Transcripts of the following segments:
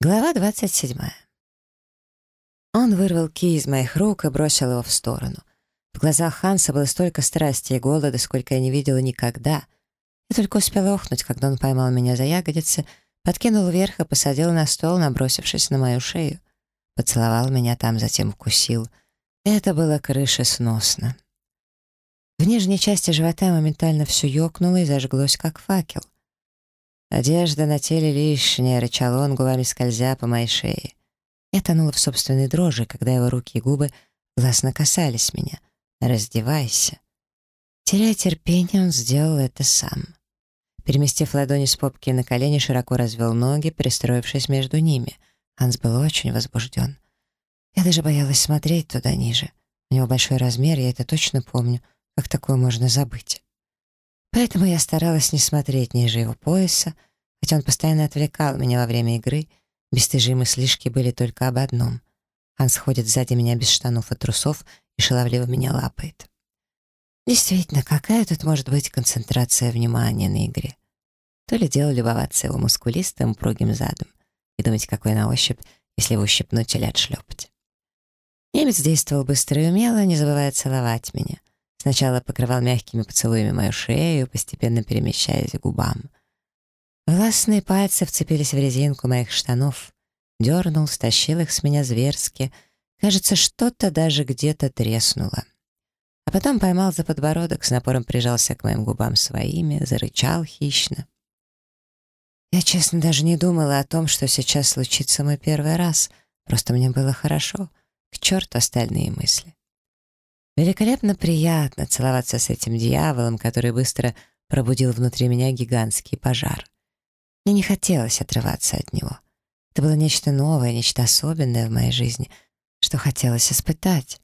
Глава 27. Он вырвал ки из моих рук и бросил его в сторону. В глазах Ханса было столько страсти и голода, сколько я не видела никогда. Я только успела охнуть, когда он поймал меня за ягодицы, подкинул вверх и посадил на стол, набросившись на мою шею. Поцеловал меня там, затем укусил. Это было крышесносно. В нижней части живота моментально все ёкнуло и зажглось, как факел — «Одежда на теле лишняя», — рычал он, губами скользя по моей шее. Я тонула в собственной дрожи, когда его руки и губы властно касались меня. «Раздевайся». Теряя терпение, он сделал это сам. Переместив ладони с попки на колени, широко развел ноги, пристроившись между ними. Ханс был очень возбужден. Я даже боялась смотреть туда ниже. У него большой размер, я это точно помню. Как такое можно забыть? Поэтому я старалась не смотреть ниже его пояса, хотя он постоянно отвлекал меня во время игры, бесстыжие мыслишки были только об одном. Ханс ходит сзади меня без штанов и трусов и шаловливо меня лапает. Действительно, какая тут может быть концентрация внимания на игре? То ли дело любоваться его мускулистым, упругим задом и думать, какой на ощупь, если его ущипнуть или отшлепать. Немец действовал быстро и умело, не забывая целовать меня. Сначала покрывал мягкими поцелуями мою шею, постепенно перемещаясь к губам. Властные пальцы вцепились в резинку моих штанов. Дернул, стащил их с меня зверски. Кажется, что-то даже где-то треснуло. А потом поймал за подбородок, с напором прижался к моим губам своими, зарычал хищно. Я, честно, даже не думала о том, что сейчас случится мой первый раз. Просто мне было хорошо. К черту остальные мысли. Великолепно приятно целоваться с этим дьяволом, который быстро пробудил внутри меня гигантский пожар. Мне не хотелось отрываться от него. Это было нечто новое, нечто особенное в моей жизни, что хотелось испытать.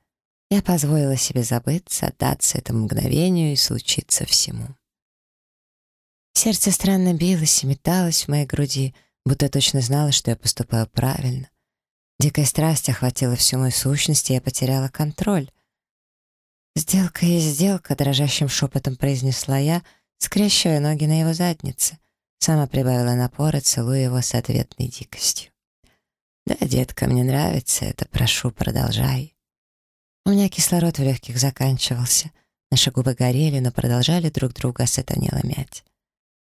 Я позволила себе забыться, отдаться этому мгновению и случиться всему. Сердце странно билось и металось в моей груди, будто точно знала, что я поступаю правильно. Дикая страсть охватила всю мою сущность, и я потеряла контроль. «Сделка есть сделка», — дрожащим шепотом произнесла я, скрещивая ноги на его заднице. Сама прибавила напора, целуя его с ответной дикостью. «Да, детка, мне нравится это, прошу, продолжай». У меня кислород в легких заканчивался. Наши губы горели, но продолжали друг друга сатанело мять.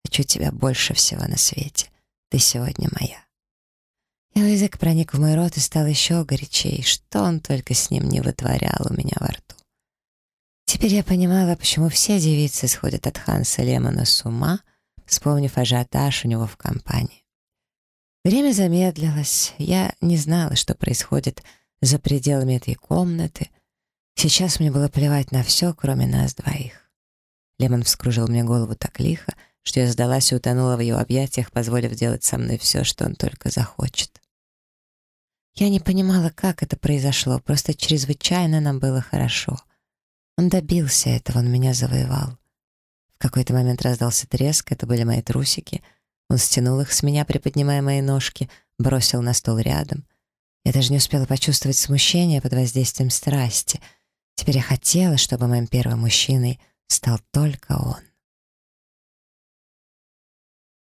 «Хочу тебя больше всего на свете. Ты сегодня моя». Его язык проник в мой рот и стал еще горячей. Что он только с ним не вытворял у меня во рту. Теперь я понимала, почему все девицы сходят от Ханса Лемона с ума, вспомнив ажиотаж у него в компании. Время замедлилось, я не знала, что происходит за пределами этой комнаты. Сейчас мне было плевать на все, кроме нас двоих. Лемон вскружил мне голову так лихо, что я сдалась и утонула в его объятиях, позволив делать со мной все, что он только захочет. Я не понимала, как это произошло, просто чрезвычайно нам было хорошо — он добился этого, он меня завоевал. В какой-то момент раздался треск, это были мои трусики. Он стянул их с меня, приподнимая мои ножки, бросил на стол рядом. Я даже не успела почувствовать смущение под воздействием страсти. Теперь я хотела, чтобы моим первым мужчиной стал только он.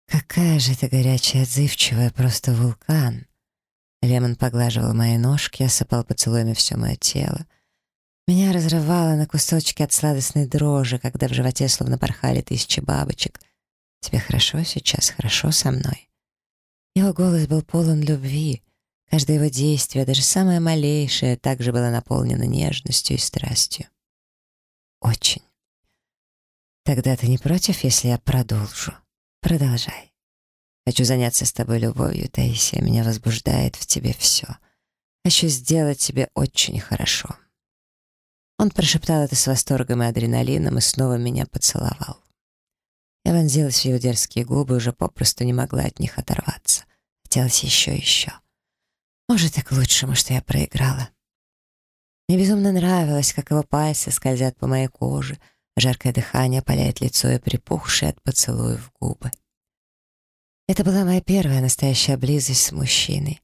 Какая же ты горячая, отзывчивая, просто вулкан. Лемон поглаживал мои ножки, осыпал поцелуями все мое тело. Меня разрывало на кусочки от сладостной дрожи, когда в животе словно порхали тысячи бабочек. «Тебе хорошо сейчас, хорошо со мной?» Его голос был полон любви. Каждое его действие, даже самое малейшее, также было наполнено нежностью и страстью. «Очень. Тогда ты не против, если я продолжу? Продолжай. Хочу заняться с тобой любовью, Таисия. Меня возбуждает в тебе все. Хочу сделать тебе очень хорошо». Он прошептал это с восторгом и адреналином и снова меня поцеловал. Я вонзилась в его дерзкие губы, уже попросту не могла от них оторваться. Хотелось еще и еще. Может, и к лучшему, что я проиграла. Мне безумно нравилось, как его пальцы скользят по моей коже, жаркое дыхание опаляет лицо и припухшие от поцелуев губы. Это была моя первая настоящая близость с мужчиной,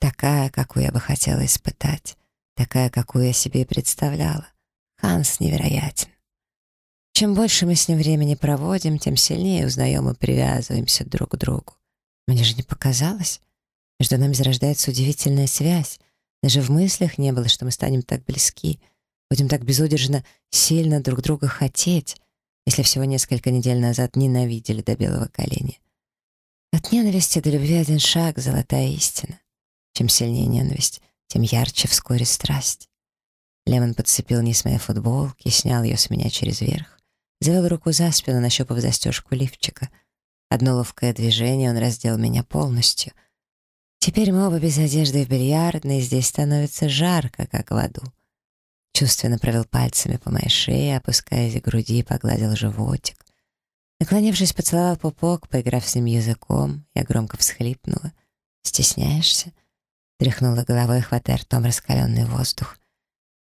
такая, какую я бы хотела испытать, такая, какую я себе и представляла. Ханс невероятен. Чем больше мы с ним времени проводим, тем сильнее узнаем и привязываемся друг к другу. Мне же не показалось. Между нами зарождается удивительная связь. Даже в мыслях не было, что мы станем так близки, будем так безудержно сильно друг друга хотеть, если всего несколько недель назад ненавидели до белого коленя. От ненависти до любви один шаг — золотая истина. Чем сильнее ненависть, тем ярче вскоре страсть. Лемон подцепил низ моей футболки, снял ее с меня через верх, завел руку за спину, нащупав застежку лифчика. Одно ловкое движение, он раздел меня полностью. Теперь мы оба без одежды в бильярдной, здесь становится жарко, как в аду. Чувственно провел пальцами по моей шее, опускаясь к груди, погладил животик. Наклонившись, поцеловал пупок, поиграв с ним языком, я громко всхлипнула. «Стесняешься?» Тряхнула головой, хватая ртом раскаленный воздух.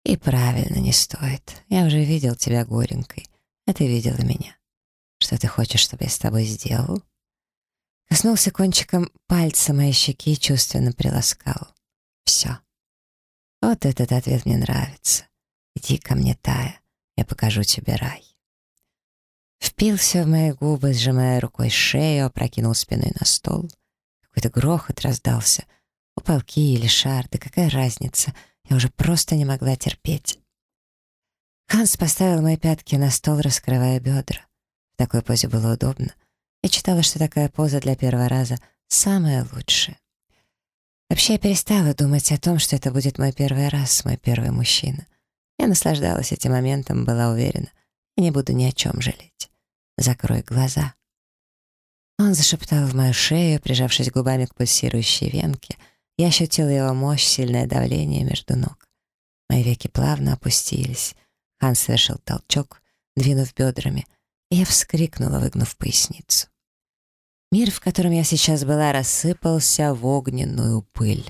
«И правильно, не стоит. Я уже видел тебя горенькой, а ты видела меня. Что ты хочешь, чтобы я с тобой сделал?» Коснулся кончиком пальца моей щеки и чувственно приласкал. «Все. Вот этот ответ мне нравится. Иди ко мне, Тая, я покажу тебе рай». Впился в мои губы, сжимая рукой шею, опрокинул спиной на стол. Какой-то грохот раздался — Упалки или шар, да какая разница, я уже просто не могла терпеть. Ханс поставил мои пятки на стол, раскрывая бедра. В такой позе было удобно. Я читала, что такая поза для первого раза самая лучшая. Вообще я перестала думать о том, что это будет мой первый раз, мой первый мужчина. Я наслаждалась этим моментом, была уверена. Я не буду ни о чем жалеть. Закрой глаза. Он зашептал в мою шею, прижавшись губами к пульсирующей венке — я ощутила его мощь, сильное давление между ног. Мои веки плавно опустились. Хан совершил толчок, двинув бедрами, и я вскрикнула, выгнув поясницу. Мир, в котором я сейчас была, рассыпался в огненную пыль.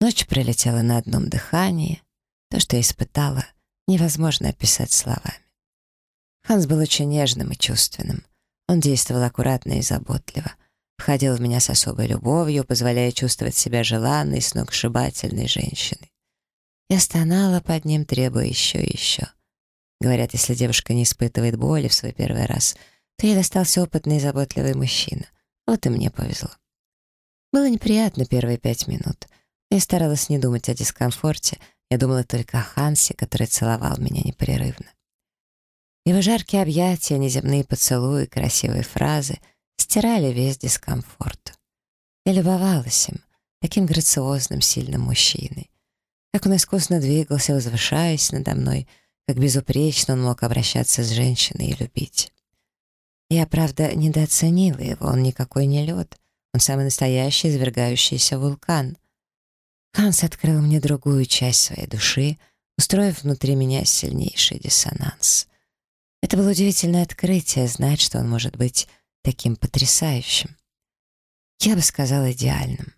Ночь пролетела на одном дыхании. То, что я испытала, невозможно описать словами. Ханс был очень нежным и чувственным. Он действовал аккуратно и заботливо входил в меня с особой любовью, позволяя чувствовать себя желанной, сногсшибательной женщиной. Я стонала под ним, требуя еще и еще. Говорят, если девушка не испытывает боли в свой первый раз, то ей достался опытный и заботливый мужчина. Вот и мне повезло. Было неприятно первые пять минут. Я старалась не думать о дискомфорте, я думала только о Хансе, который целовал меня непрерывно. Его жаркие объятия, неземные поцелуи, красивые фразы — стирали весь дискомфорт. Я любовалась им, таким грациозным, сильным мужчиной. Как он искусно двигался, возвышаясь надо мной, как безупречно он мог обращаться с женщиной и любить. Я, правда, недооценила его, он никакой не лед, он самый настоящий извергающийся вулкан. Ханс открыл мне другую часть своей души, устроив внутри меня сильнейший диссонанс. Это было удивительное открытие, знать, что он может быть таким потрясающим. Я бы сказала, идеальным.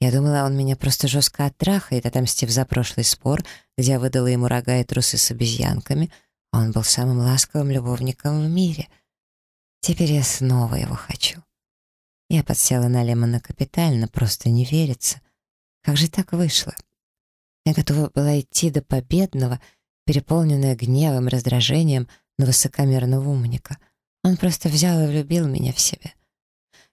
Я думала, он меня просто жестко оттрахает, отомстив за прошлый спор, где я выдала ему рога и трусы с обезьянками, а он был самым ласковым любовником в мире. Теперь я снова его хочу. Я подсела на Лемона капитально, просто не верится. Как же так вышло? Я готова была идти до победного, переполненная гневом, раздражением на высокомерного умника — он просто взял и влюбил меня в себя.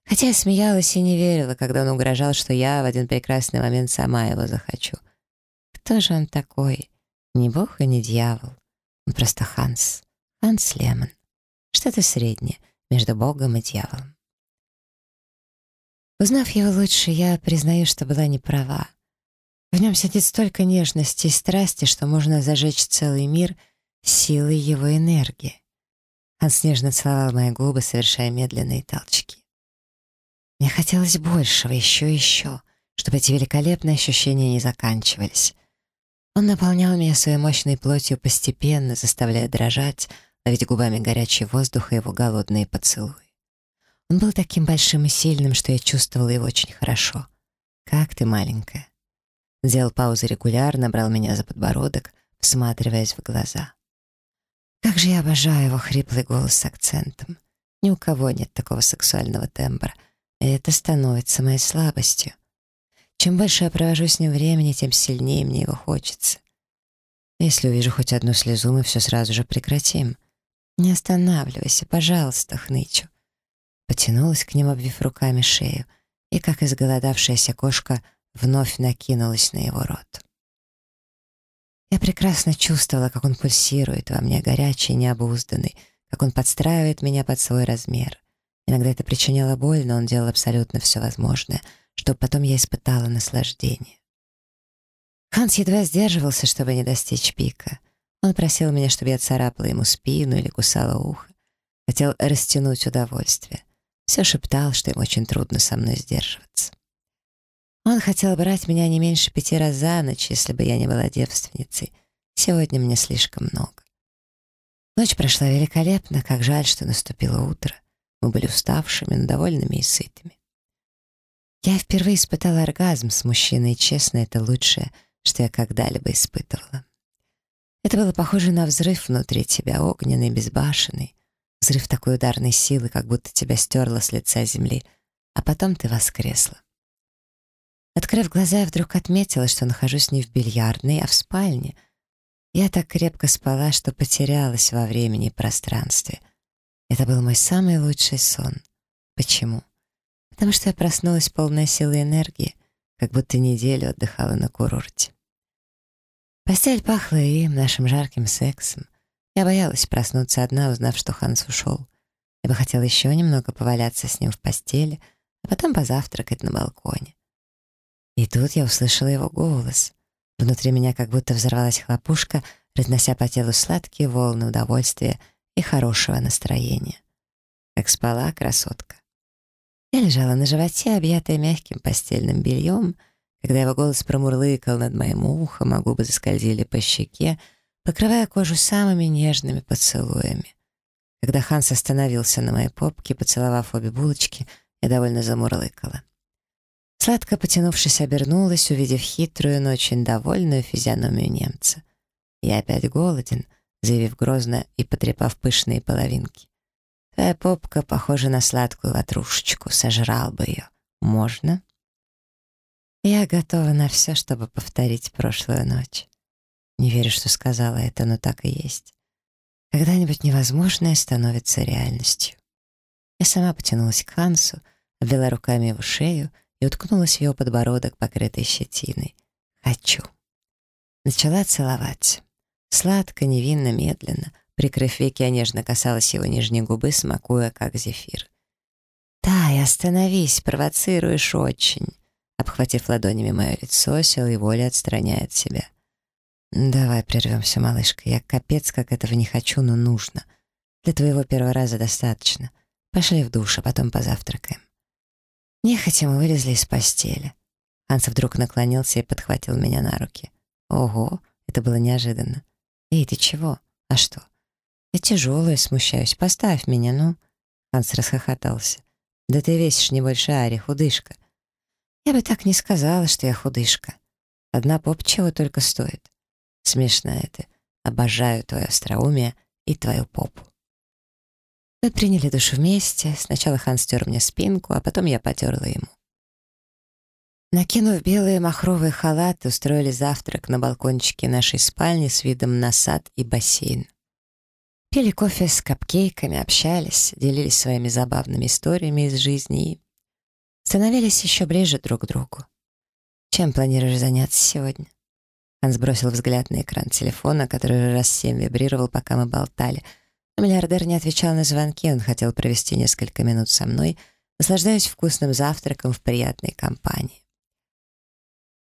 Хотя я смеялась и не верила, когда он угрожал, что я в один прекрасный момент сама его захочу. Кто же он такой? Не бог и не дьявол. Он просто Ханс. Ханс Лемон. Что-то среднее между богом и дьяволом. Узнав его лучше, я признаю, что была не права. В нем сидит столько нежности и страсти, что можно зажечь целый мир силой его энергии. Он снежно целовал мои губы, совершая медленные толчки. Мне хотелось большего, еще и еще, чтобы эти великолепные ощущения не заканчивались. Он наполнял меня своей мощной плотью постепенно, заставляя дрожать, ловить губами горячий воздух и его голодные поцелуи. Он был таким большим и сильным, что я чувствовала его очень хорошо. «Как ты, маленькая?» Сделал паузу регулярно, брал меня за подбородок, всматриваясь в глаза. Как же я обожаю его хриплый голос с акцентом. Ни у кого нет такого сексуального тембра, и это становится моей слабостью. Чем больше я провожу с ним времени, тем сильнее мне его хочется. Если увижу хоть одну слезу, мы все сразу же прекратим. Не останавливайся, пожалуйста, хнычу. Потянулась к ним, обвив руками шею. и, как изголодавшаяся кошка, вновь накинулась на его рот. Я прекрасно чувствовала, как он пульсирует во мне, горячий, необузданный, как он подстраивает меня под свой размер. Иногда это причиняло боль, но он делал абсолютно все возможное, чтобы потом я испытала наслаждение. Ханс едва сдерживался, чтобы не достичь пика. Он просил меня, чтобы я царапала ему спину или кусала ухо. Хотел растянуть удовольствие. Все шептал, что ему очень трудно со мной сдерживаться. Он хотел брать меня не меньше пяти раз за ночь, если бы я не была девственницей. Сегодня мне слишком много. Ночь прошла великолепно, как жаль, что наступило утро. Мы были уставшими, но довольными и сытыми. Я впервые испытала оргазм с мужчиной, и, честно, это лучшее, что я когда-либо испытывала. Это было похоже на взрыв внутри тебя, огненный, безбашенный. Взрыв такой ударной силы, как будто тебя стерло с лица земли, а потом ты воскресла. Открыв глаза, я вдруг отметила, что нахожусь не в бильярдной, а в спальне. Я так крепко спала, что потерялась во времени и пространстве. Это был мой самый лучший сон. Почему? Потому что я проснулась полная силы и энергии, как будто неделю отдыхала на курорте. Постель пахла им, нашим жарким сексом. Я боялась проснуться одна, узнав, что Ханс ушел. Я бы хотела еще немного поваляться с ним в постели, а потом позавтракать на балконе. И тут я услышала его голос. Внутри меня как будто взорвалась хлопушка, разнося по телу сладкие волны удовольствия и хорошего настроения. Как спала красотка. Я лежала на животе, объятая мягким постельным бельем, когда его голос промурлыкал над моим ухом, а губы заскользили по щеке, покрывая кожу самыми нежными поцелуями. Когда Ханс остановился на моей попке, поцеловав обе булочки, я довольно замурлыкала. Сладко потянувшись, обернулась, увидев хитрую, но очень довольную физиономию немца. «Я опять голоден», заявив грозно и потрепав пышные половинки. «Твоя попка похожа на сладкую ватрушечку, сожрал бы ее. Можно?» Я готова на все, чтобы повторить прошлую ночь. Не верю, что сказала это, но так и есть. Когда-нибудь невозможное становится реальностью. Я сама потянулась к Хансу, обвела руками его шею — и уткнулась в его подбородок, покрытый щетиной. «Хочу». Начала целовать. Сладко, невинно, медленно. Прикрыв веки, я нежно касалась его нижней губы, смакуя, как зефир. «Тай, остановись, провоцируешь очень». Обхватив ладонями мое лицо, силой воли отстраняет себя. «Давай прервемся, малышка. Я капец, как этого не хочу, но нужно. Для твоего первого раза достаточно. Пошли в душ, а потом позавтракаем». Нехотя мы вылезли из постели. Ханс вдруг наклонился и подхватил меня на руки. Ого, это было неожиданно. «Эй, ты чего? А что?» «Я тяжелая, смущаюсь. Поставь меня, ну». Ханс расхохотался. «Да ты весишь не больше Ари, худышка». «Я бы так не сказала, что я худышка. Одна поп чего только стоит. Смешно это. Обожаю твое остроумие и твою попу». Мы приняли душ вместе. Сначала Хан стер мне спинку, а потом я потерла ему. Накинув белые махровые халаты, устроили завтрак на балкончике нашей спальни с видом на сад и бассейн. Пили кофе с капкейками, общались, делились своими забавными историями из жизни и становились еще ближе друг к другу. «Чем планируешь заняться сегодня?» Он сбросил взгляд на экран телефона, который раз семь вибрировал, пока мы болтали — Миллиардер не отвечал на звонки, он хотел провести несколько минут со мной, наслаждаясь вкусным завтраком в приятной компании.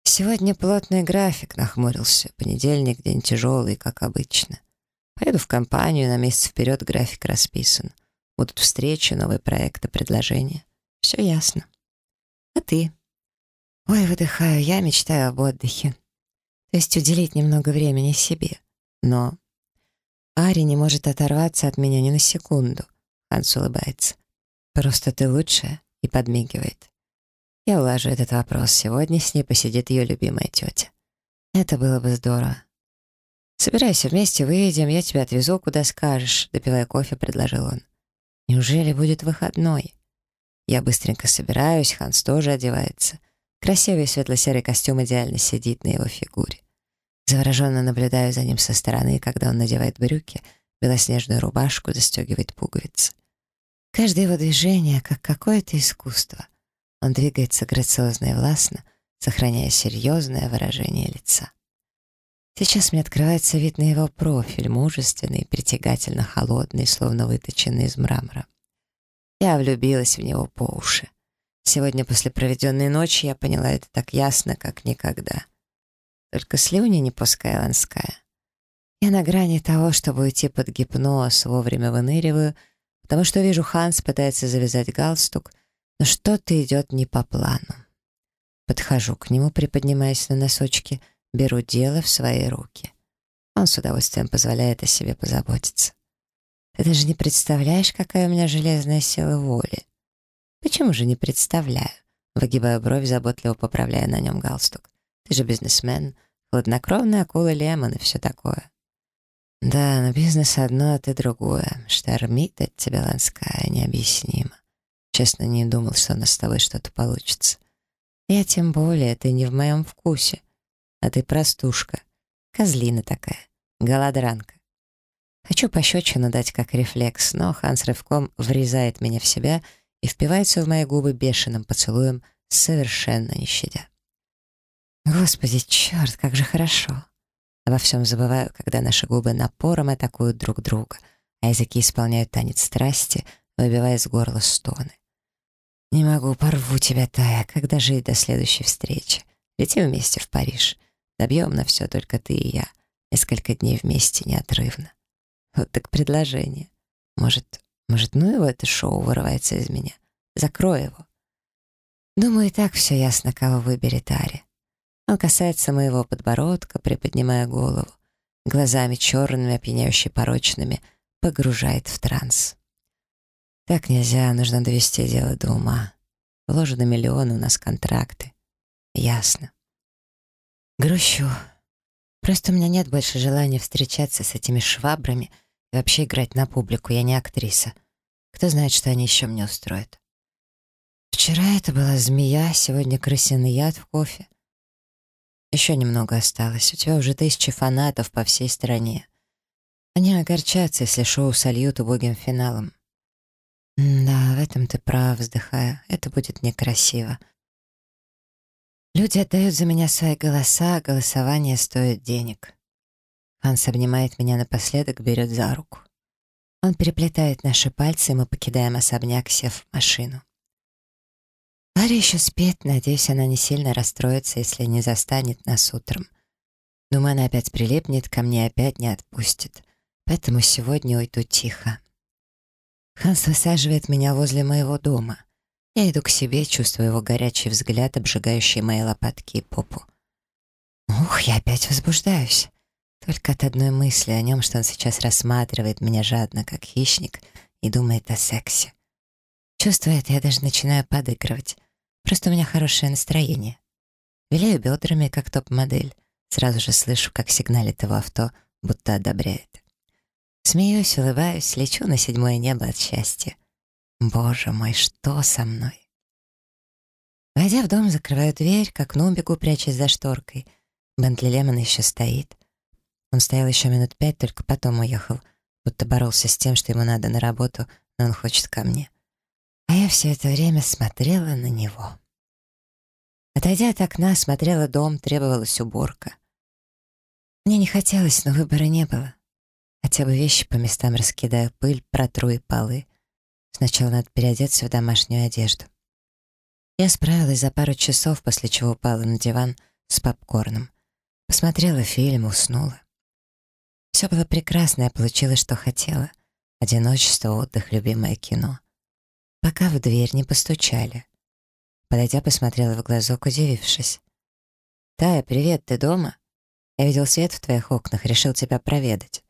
Сегодня плотный график нахмурился. Понедельник, день тяжелый, как обычно. Поеду в компанию, на месяц вперед график расписан. Будут встречи, новые проекты, предложения. Все ясно. А ты? Ой, выдыхаю, я мечтаю об отдыхе. То есть уделить немного времени себе. Но Ари не может оторваться от меня ни на секунду. Ханс улыбается. «Просто ты лучшая» и подмигивает. Я улажу этот вопрос. Сегодня с ней посидит ее любимая тетя. Это было бы здорово. «Собирайся вместе, выйдем, я тебя отвезу, куда скажешь», — допивая кофе, предложил он. «Неужели будет выходной?» Я быстренько собираюсь, Ханс тоже одевается. Красивый светло-серый костюм идеально сидит на его фигуре. Завороженно наблюдаю за ним со стороны, когда он надевает брюки, белоснежную рубашку, застегивает пуговицы. Каждое его движение, как какое-то искусство. Он двигается грациозно и властно, сохраняя серьезное выражение лица. Сейчас мне открывается вид на его профиль, мужественный, притягательно холодный, словно выточенный из мрамора. Я влюбилась в него по уши. Сегодня после проведенной ночи я поняла это так ясно, как никогда. Только слюни не пускай ланская. Я на грани того, чтобы уйти под гипноз, вовремя выныриваю, потому что вижу, Ханс пытается завязать галстук, но что-то идет не по плану. Подхожу к нему, приподнимаясь на носочки, беру дело в свои руки. Он с удовольствием позволяет о себе позаботиться. Ты даже не представляешь, какая у меня железная сила воли. Почему же не представляю? Выгибаю бровь, заботливо поправляя на нем галстук. Ты же бизнесмен, хладнокровная акула Лемон и все такое. Да, но бизнес одно, а ты другое. Штормит от тебя Ланская, необъяснимо. Честно, не думал, что у нас с тобой что-то получится. Я тем более, ты не в моем вкусе. А ты простушка, козлина такая, голодранка. Хочу пощечину дать как рефлекс, но Ханс рывком врезает меня в себя и впивается в мои губы бешеным поцелуем, совершенно не щадя. Господи, черт, как же хорошо. Обо всем забываю, когда наши губы напором атакуют друг друга, а языки исполняют танец страсти, выбивая с горла стоны. «Не могу, порву тебя, Тая, когда жить до следующей встречи? Летим вместе в Париж. Добьем на все только ты и я. Несколько дней вместе неотрывно. Вот так предложение. Может, может, ну его это шоу вырывается из меня. Закрой его. Думаю, и так все ясно, кого выберет Ари. Он касается моего подбородка, приподнимая голову, глазами черными, опьяняюще порочными, погружает в транс. Так нельзя, нужно довести дело до ума. Вложены миллионы, у нас контракты. Ясно. Грущу. Просто у меня нет больше желания встречаться с этими швабрами — и вообще играть на публику, я не актриса. Кто знает, что они еще мне устроят. Вчера это была змея, сегодня крысиный яд в кофе. Еще немного осталось. У тебя уже тысячи фанатов по всей стране. Они огорчатся, если шоу сольют убогим финалом. «Да, в этом ты прав, вздыхая. Это будет некрасиво. Люди отдают за меня свои голоса, а голосование стоит денег. Ханс обнимает меня напоследок, берет за руку. Он переплетает наши пальцы, и мы покидаем особняк, сев в машину. Ларри еще спит, надеюсь, она не сильно расстроится, если не застанет нас утром. Думаю, она опять прилипнет ко мне опять не отпустит. Поэтому сегодня уйду тихо. Ханс высаживает меня возле моего дома. Я иду к себе, чувствую его горячий взгляд, обжигающий мои лопатки и попу. Ух, я опять возбуждаюсь. Только от одной мысли о нем, что он сейчас рассматривает меня жадно, как хищник, и думает о сексе. Чувствуя это, я даже начинаю подыгрывать. Просто у меня хорошее настроение. Виляю бедрами, как топ-модель. Сразу же слышу, как сигналит его авто, будто одобряет. Смеюсь, улыбаюсь, лечу на седьмое небо от счастья. Боже мой, что со мной? Войдя в дом, закрываю дверь, к окну бегу, прячась за шторкой. Бентли Лемон еще стоит. Он стоял еще минут пять, только потом уехал, будто боролся с тем, что ему надо на работу, но он хочет ко мне. А я все это время смотрела на него. Отойдя от окна, смотрела дом, требовалась уборка. Мне не хотелось, но выбора не было. Хотя бы вещи по местам раскидаю, пыль, протру и полы. Сначала надо переодеться в домашнюю одежду. Я справилась за пару часов, после чего упала на диван с попкорном. Посмотрела фильм, уснула. Все было прекрасно, я получила, что хотела. Одиночество, отдых, любимое кино. Пока в дверь не постучали. Подойдя, посмотрела в глазок, удивившись. «Тая, привет, ты дома? Я видел свет в твоих окнах, решил тебя проведать».